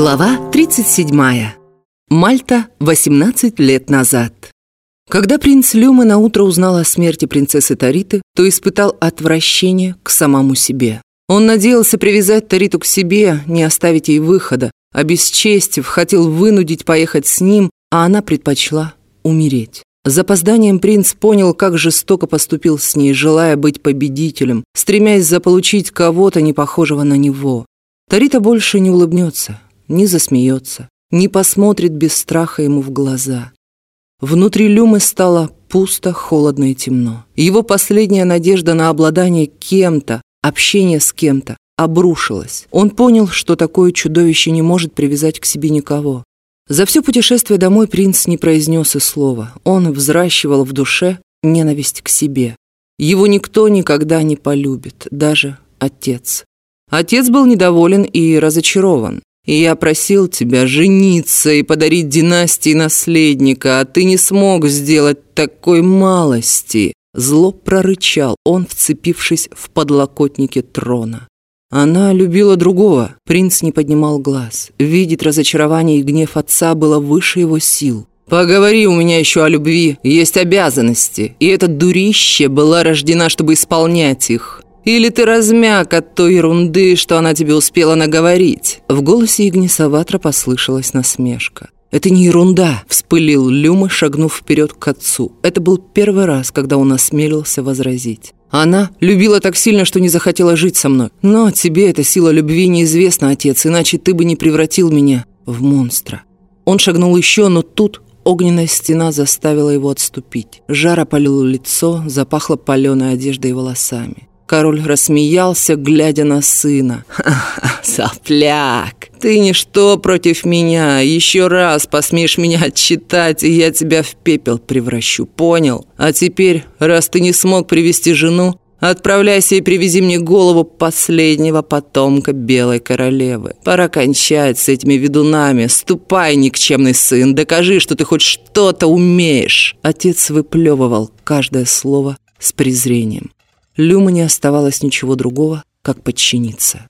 Глава 37. Мальта 18 лет назад. Когда принц Люма наутро узнал о смерти принцессы Тариты, то испытал отвращение к самому себе. Он надеялся привязать Тариту к себе, не оставить ей выхода, обесчестив, хотел вынудить поехать с ним, а она предпочла умереть. С запозданием принц понял, как жестоко поступил с ней, желая быть победителем, стремясь заполучить кого-то, не похожего на него. Тарита больше не улыбнется, не засмеется, не посмотрит без страха ему в глаза. Внутри Люмы стало пусто, холодно и темно. Его последняя надежда на обладание кем-то, общение с кем-то, обрушилась. Он понял, что такое чудовище не может привязать к себе никого. За все путешествие домой принц не произнес и слова. Он взращивал в душе ненависть к себе. Его никто никогда не полюбит, даже отец. Отец был недоволен и разочарован. И я просил тебя жениться и подарить династии наследника, а ты не смог сделать такой малости. Зло прорычал он, вцепившись в подлокотники трона. Она любила другого. Принц не поднимал глаз. Видеть разочарование и гнев отца было выше его сил. «Поговори у меня еще о любви. Есть обязанности. И эта дурище была рождена, чтобы исполнять их. Или ты размяк от той ерунды, что она тебе успела наговорить?» В голосе Игнисаватра послышалась насмешка. «Это не ерунда», — вспылил Люма, шагнув вперед к отцу. Это был первый раз, когда он осмелился возразить. «Она любила так сильно, что не захотела жить со мной. Но тебе эта сила любви неизвестна, отец, иначе ты бы не превратил меня в монстра». Он шагнул еще, но тут огненная стена заставила его отступить. Жар опалил лицо, запахло паленой одеждой и волосами. Король рассмеялся, глядя на сына. «Ха-ха, сопляк! Ты ничто против меня. Еще раз посмеешь меня отчитать, и я тебя в пепел превращу, понял? А теперь, раз ты не смог привести жену, Отправляйся и привези мне голову последнего потомка Белой Королевы. Пора кончать с этими ведунами. Ступай, никчемный сын, докажи, что ты хоть что-то умеешь». Отец выплевывал каждое слово с презрением. Люма не оставалось ничего другого, как подчиниться.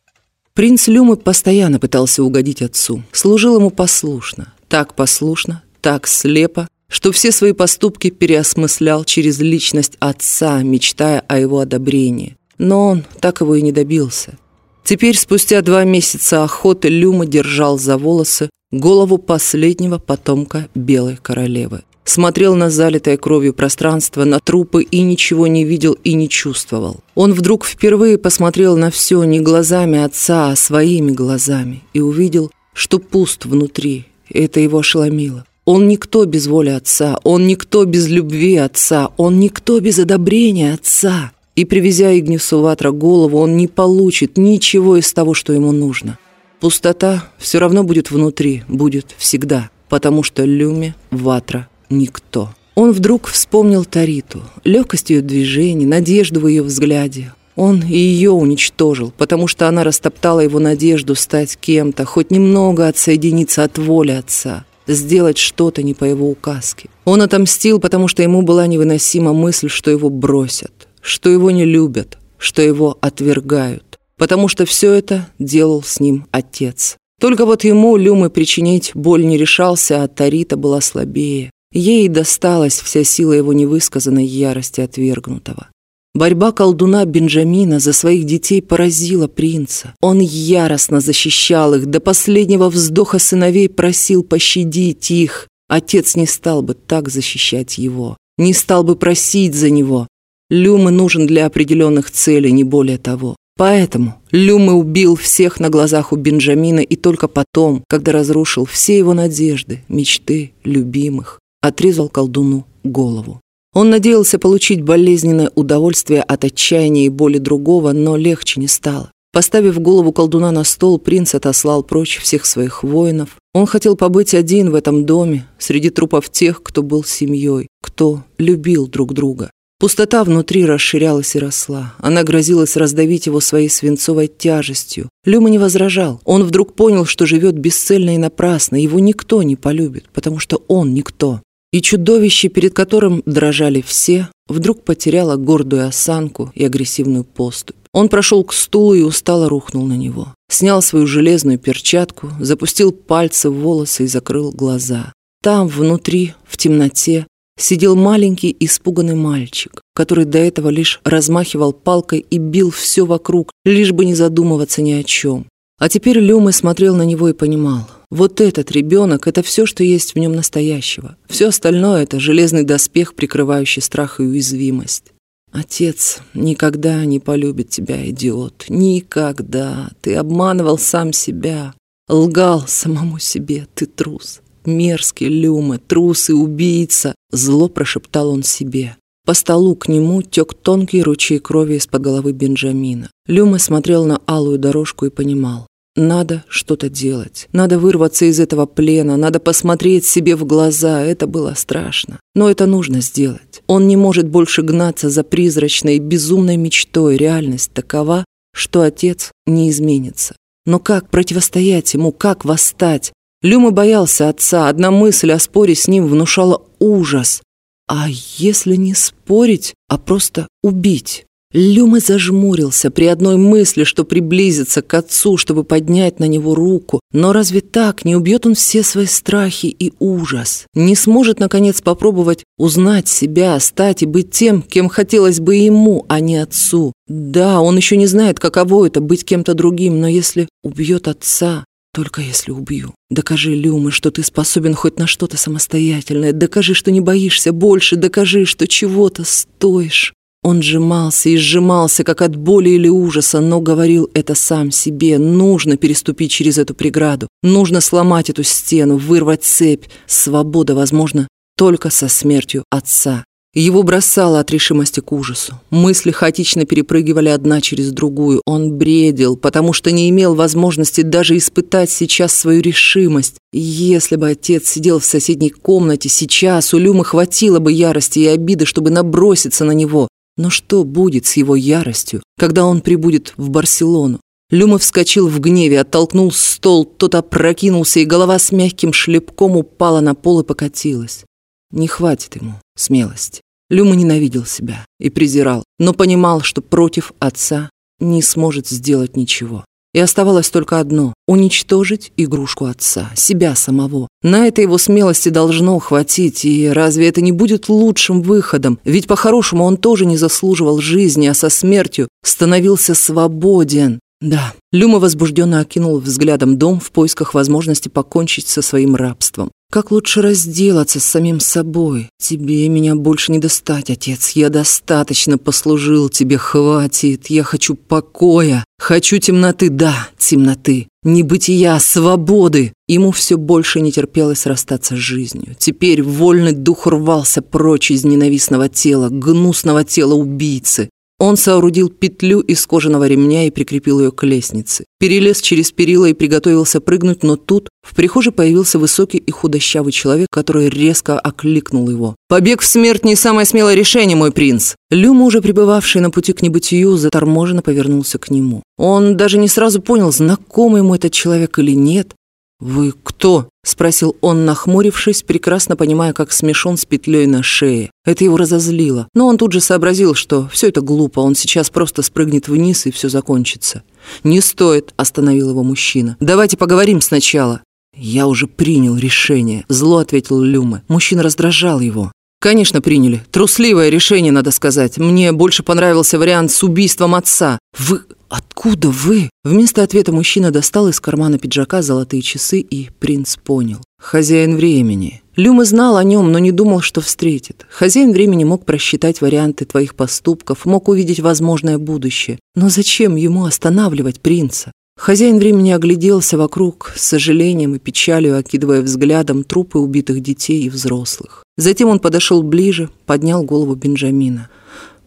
Принц Люмы постоянно пытался угодить отцу, служил ему послушно, так послушно, так слепо, что все свои поступки переосмыслял через личность отца, мечтая о его одобрении. Но он так его и не добился. Теперь, спустя два месяца охоты, Люма держал за волосы голову последнего потомка Белой Королевы смотрел на залитое кровью пространство, на трупы и ничего не видел и не чувствовал. Он вдруг впервые посмотрел на все не глазами отца, а своими глазами и увидел, что пуст внутри. Это его ошеломило. Он никто без воли отца, он никто без любви отца, он никто без одобрения отца. И привезя Игнису Ватра голову, он не получит ничего из того, что ему нужно. Пустота все равно будет внутри, будет всегда, потому что Люме Ватра никто. Он вдруг вспомнил Тариту, легкость ее движений, надежду в ее взгляде. Он и ее уничтожил, потому что она растоптала его надежду стать кем-то, хоть немного отсоединиться от воли отца, сделать что-то не по его указке. Он отомстил, потому что ему была невыносима мысль, что его бросят, что его не любят, что его отвергают, потому что все это делал с ним отец. Только вот ему Люмы причинить боль не решался, а Тарита была слабее. Ей досталась вся сила его невысказанной ярости отвергнутого. Борьба колдуна Бенджамина за своих детей поразила принца. Он яростно защищал их, до последнего вздоха сыновей просил пощадить их. Отец не стал бы так защищать его, не стал бы просить за него. Люмы нужен для определенных целей, не более того. Поэтому Люмы убил всех на глазах у Бенджамина и только потом, когда разрушил все его надежды, мечты, любимых отрезал колдуну голову. Он надеялся получить болезненное удовольствие от отчаяния и боли другого, но легче не стало. Поставив голову колдуна на стол, принц отослал прочь всех своих воинов. Он хотел побыть один в этом доме, среди трупов тех, кто был семьей, кто любил друг друга. Пустота внутри расширялась и росла. Она грозилась раздавить его своей свинцовой тяжестью. Люма не возражал. Он вдруг понял, что живет бесцельно и напрасно. Его никто не полюбит, потому что он никто. И чудовище, перед которым дрожали все, вдруг потеряло гордую осанку и агрессивную поступь. Он прошел к стулу и устало рухнул на него. Снял свою железную перчатку, запустил пальцы в волосы и закрыл глаза. Там, внутри, в темноте, сидел маленький испуганный мальчик, который до этого лишь размахивал палкой и бил все вокруг, лишь бы не задумываться ни о чем. А теперь Лёма смотрел на него и понимал, вот этот ребенок – это все, что есть в нем настоящего. Все остальное – это железный доспех, прикрывающий страх и уязвимость. Отец никогда не полюбит тебя, идиот. Никогда. Ты обманывал сам себя. Лгал самому себе. Ты трус. Мерзкий Люма, трус и убийца. Зло прошептал он себе. По столу к нему тек тонкий ручей крови из-под головы Бенджамина. Люма смотрел на алую дорожку и понимал. Надо что-то делать. Надо вырваться из этого плена. Надо посмотреть себе в глаза. Это было страшно. Но это нужно сделать. Он не может больше гнаться за призрачной, безумной мечтой. Реальность такова, что отец не изменится. Но как противостоять ему? Как восстать? Люма боялся отца. Одна мысль о споре с ним внушала ужас. А если не спорить, а просто убить? Люма зажмурился при одной мысли, что приблизится к отцу, чтобы поднять на него руку. Но разве так не убьет он все свои страхи и ужас? Не сможет, наконец, попробовать узнать себя, стать и быть тем, кем хотелось бы ему, а не отцу? Да, он еще не знает, каково это быть кем-то другим, но если убьет отца, только если убью. Докажи, Люма, что ты способен хоть на что-то самостоятельное. Докажи, что не боишься больше. Докажи, что чего-то стоишь. Он сжимался и сжимался, как от боли или ужаса, но говорил это сам себе. Нужно переступить через эту преграду. Нужно сломать эту стену, вырвать цепь. Свобода, возможно, только со смертью отца. Его бросало от решимости к ужасу. Мысли хаотично перепрыгивали одна через другую. Он бредил, потому что не имел возможности даже испытать сейчас свою решимость. если бы отец сидел в соседней комнате, сейчас у Люмы хватило бы ярости и обиды, чтобы наброситься на него. Но что будет с его яростью, когда он прибудет в Барселону? Люма вскочил в гневе, оттолкнул стол, тот опрокинулся, и голова с мягким шлепком упала на пол и покатилась. Не хватит ему смелости. Люма ненавидел себя и презирал, но понимал, что против отца не сможет сделать ничего. И оставалось только одно – уничтожить игрушку отца, себя самого. На это его смелости должно хватить, и разве это не будет лучшим выходом? Ведь по-хорошему он тоже не заслуживал жизни, а со смертью становился свободен. Да, Люма возбужденно окинул взглядом дом в поисках возможности покончить со своим рабством. Как лучше разделаться с самим собой? Тебе меня больше не достать, отец. Я достаточно послужил тебе, хватит. Я хочу покоя. Хочу темноты, да, темноты. Небытия, свободы. Ему все больше не терпелось расстаться с жизнью. Теперь вольный дух рвался прочь из ненавистного тела, гнусного тела убийцы. Он соорудил петлю из кожаного ремня и прикрепил ее к лестнице. Перелез через перила и приготовился прыгнуть, но тут в прихожей появился высокий и худощавый человек, который резко окликнул его. «Побег в смерть не самое смелое решение, мой принц!» Люма, уже пребывавший на пути к небытию, заторможенно повернулся к нему. Он даже не сразу понял, знакомый ему этот человек или нет. «Вы кто?» – спросил он, нахмурившись, прекрасно понимая, как смешон с петлей на шее. Это его разозлило. Но он тут же сообразил, что все это глупо, он сейчас просто спрыгнет вниз и все закончится. «Не стоит», – остановил его мужчина. «Давайте поговорим сначала». «Я уже принял решение», – зло ответил Люма. Мужчина раздражал его. «Конечно, приняли. Трусливое решение, надо сказать. Мне больше понравился вариант с убийством отца. Вы «Откуда вы?» Вместо ответа мужчина достал из кармана пиджака золотые часы, и принц понял. «Хозяин времени». Люма знал о нем, но не думал, что встретит. Хозяин времени мог просчитать варианты твоих поступков, мог увидеть возможное будущее. Но зачем ему останавливать принца? Хозяин времени огляделся вокруг с сожалением и печалью, окидывая взглядом трупы убитых детей и взрослых. Затем он подошел ближе, поднял голову Бенджамина.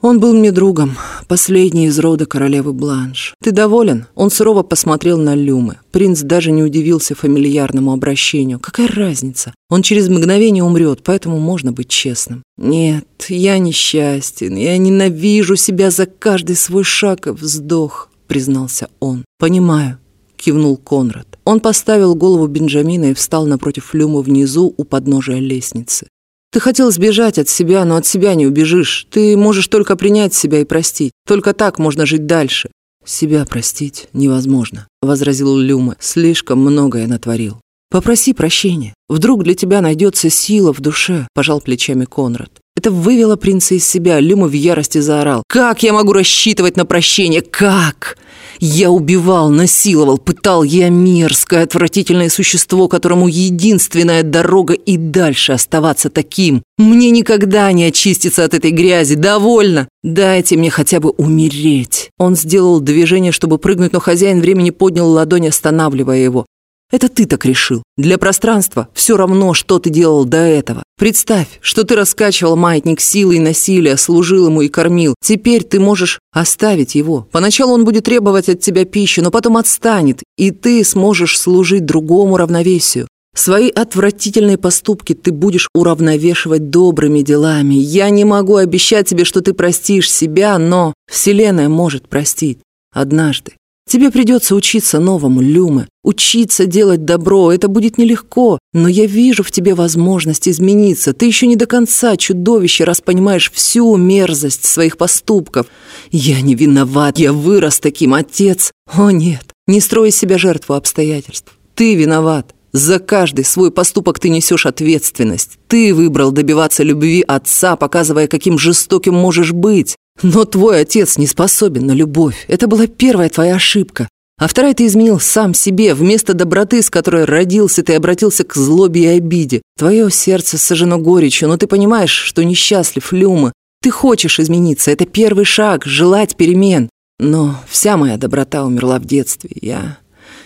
Он был мне другом, последний из рода королевы Бланш. Ты доволен? Он сурово посмотрел на Люмы. Принц даже не удивился фамильярному обращению. Какая разница? Он через мгновение умрет, поэтому можно быть честным. Нет, я несчастен. Я ненавижу себя за каждый свой шаг и вздох, признался он. Понимаю, кивнул Конрад. Он поставил голову Бенджамина и встал напротив Люмы внизу у подножия лестницы. Ты хотел сбежать от себя, но от себя не убежишь. Ты можешь только принять себя и простить. Только так можно жить дальше. Себя простить невозможно, возразил Люма. Слишком многое натворил. Попроси прощения. Вдруг для тебя найдется сила в душе, пожал плечами Конрад. Это вывело принца из себя. Люма в ярости заорал. «Как я могу рассчитывать на прощение? Как? Я убивал, насиловал, пытал. Я мерзкое, отвратительное существо, которому единственная дорога и дальше оставаться таким. Мне никогда не очиститься от этой грязи. Довольно. Дайте мне хотя бы умереть». Он сделал движение, чтобы прыгнуть, но хозяин времени поднял ладонь, останавливая его. Это ты так решил. Для пространства все равно, что ты делал до этого. Представь, что ты раскачивал маятник силы и насилия, служил ему и кормил. Теперь ты можешь оставить его. Поначалу он будет требовать от тебя пищи, но потом отстанет, и ты сможешь служить другому равновесию. Свои отвратительные поступки ты будешь уравновешивать добрыми делами. Я не могу обещать тебе, что ты простишь себя, но Вселенная может простить. Однажды. Тебе придется учиться новому, Люме, учиться делать добро. Это будет нелегко, но я вижу в тебе возможность измениться. Ты еще не до конца чудовище, раз понимаешь всю мерзость своих поступков. Я не виноват, я вырос таким, отец. О нет, не строй из себя жертву обстоятельств. Ты виноват. За каждый свой поступок ты несешь ответственность. Ты выбрал добиваться любви отца, показывая, каким жестоким можешь быть. Но твой отец не способен на любовь. Это была первая твоя ошибка. А вторая ты изменил сам себе. Вместо доброты, с которой родился, ты обратился к злобе и обиде. Твое сердце сожжено горечью, но ты понимаешь, что несчастлив, Люма. Ты хочешь измениться. Это первый шаг, желать перемен. Но вся моя доброта умерла в детстве. Я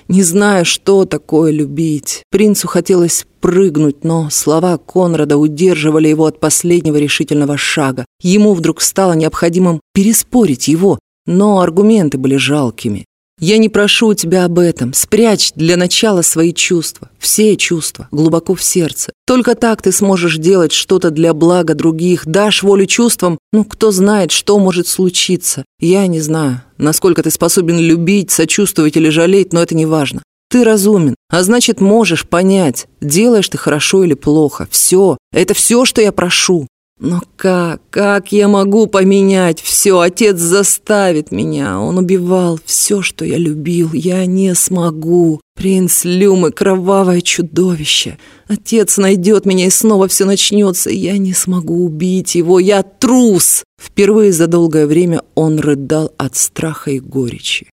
не знаю, что такое любить. Принцу хотелось прыгнуть, но слова Конрада удерживали его от последнего решительного шага. Ему вдруг стало необходимым переспорить его, но аргументы были жалкими. Я не прошу у тебя об этом. Спрячь для начала свои чувства. Все чувства, глубоко в сердце. Только так ты сможешь делать что-то для блага других. Дашь волю чувствам, ну, кто знает, что может случиться. Я не знаю, насколько ты способен любить, сочувствовать или жалеть, но это не важно. Ты разумен, а значит, можешь понять, делаешь ты хорошо или плохо. Все, это все, что я прошу. Но как, как я могу поменять все? Отец заставит меня. Он убивал все, что я любил. Я не смогу. Принц Люмы — кровавое чудовище. Отец найдет меня, и снова все начнется. Я не смогу убить его. Я трус. Впервые за долгое время он рыдал от страха и горечи.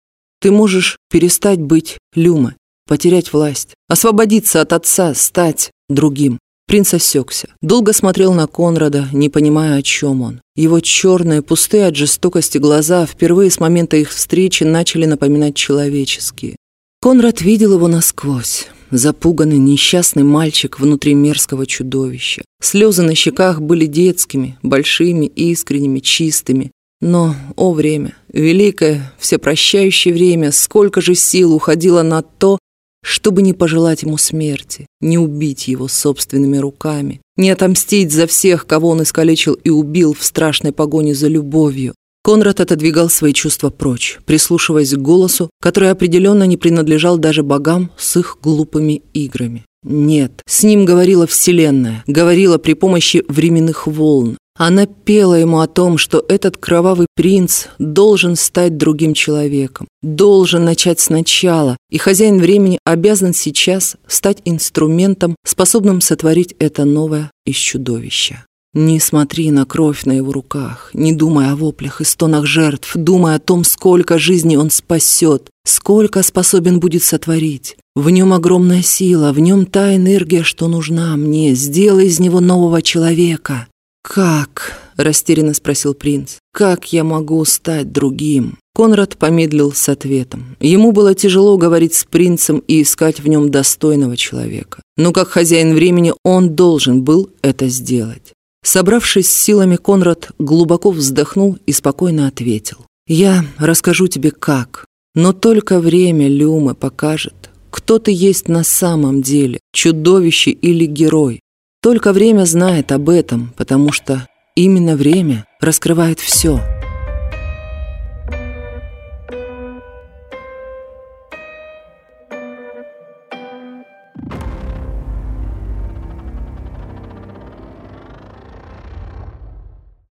Ты можешь перестать быть Люмой, потерять власть, освободиться от отца, стать другим. Принц осекся. Долго смотрел на Конрада, не понимая, о чем он. Его черные, пустые от жестокости глаза впервые с момента их встречи начали напоминать человеческие. Конрад видел его насквозь. Запуганный, несчастный мальчик внутри мерзкого чудовища. Слезы на щеках были детскими, большими, искренними, чистыми. Но, о время, великое, всепрощающее время, сколько же сил уходило на то, чтобы не пожелать ему смерти, не убить его собственными руками, не отомстить за всех, кого он искалечил и убил в страшной погоне за любовью. Конрад отодвигал свои чувства прочь, прислушиваясь к голосу, который определенно не принадлежал даже богам с их глупыми играми. Нет, с ним говорила Вселенная, говорила при помощи временных волн, она пела ему о том, что этот кровавый принц должен стать другим человеком, должен начать сначала, и хозяин времени обязан сейчас стать инструментом, способным сотворить это новое из чудовища. Не смотри на кровь на его руках, не думай о воплях и стонах жертв, думай о том, сколько жизней он спасет, сколько способен будет сотворить. В нем огромная сила, в нем та энергия, что нужна мне. Сделай из него нового человека. «Как?» – растерянно спросил принц. «Как я могу стать другим?» Конрад помедлил с ответом. Ему было тяжело говорить с принцем и искать в нем достойного человека. Но как хозяин времени он должен был это сделать. Собравшись с силами, Конрад глубоко вздохнул и спокойно ответил. «Я расскажу тебе как, но только время Люмы покажет, кто ты есть на самом деле, чудовище или герой. Только время знает об этом, потому что именно время раскрывает все –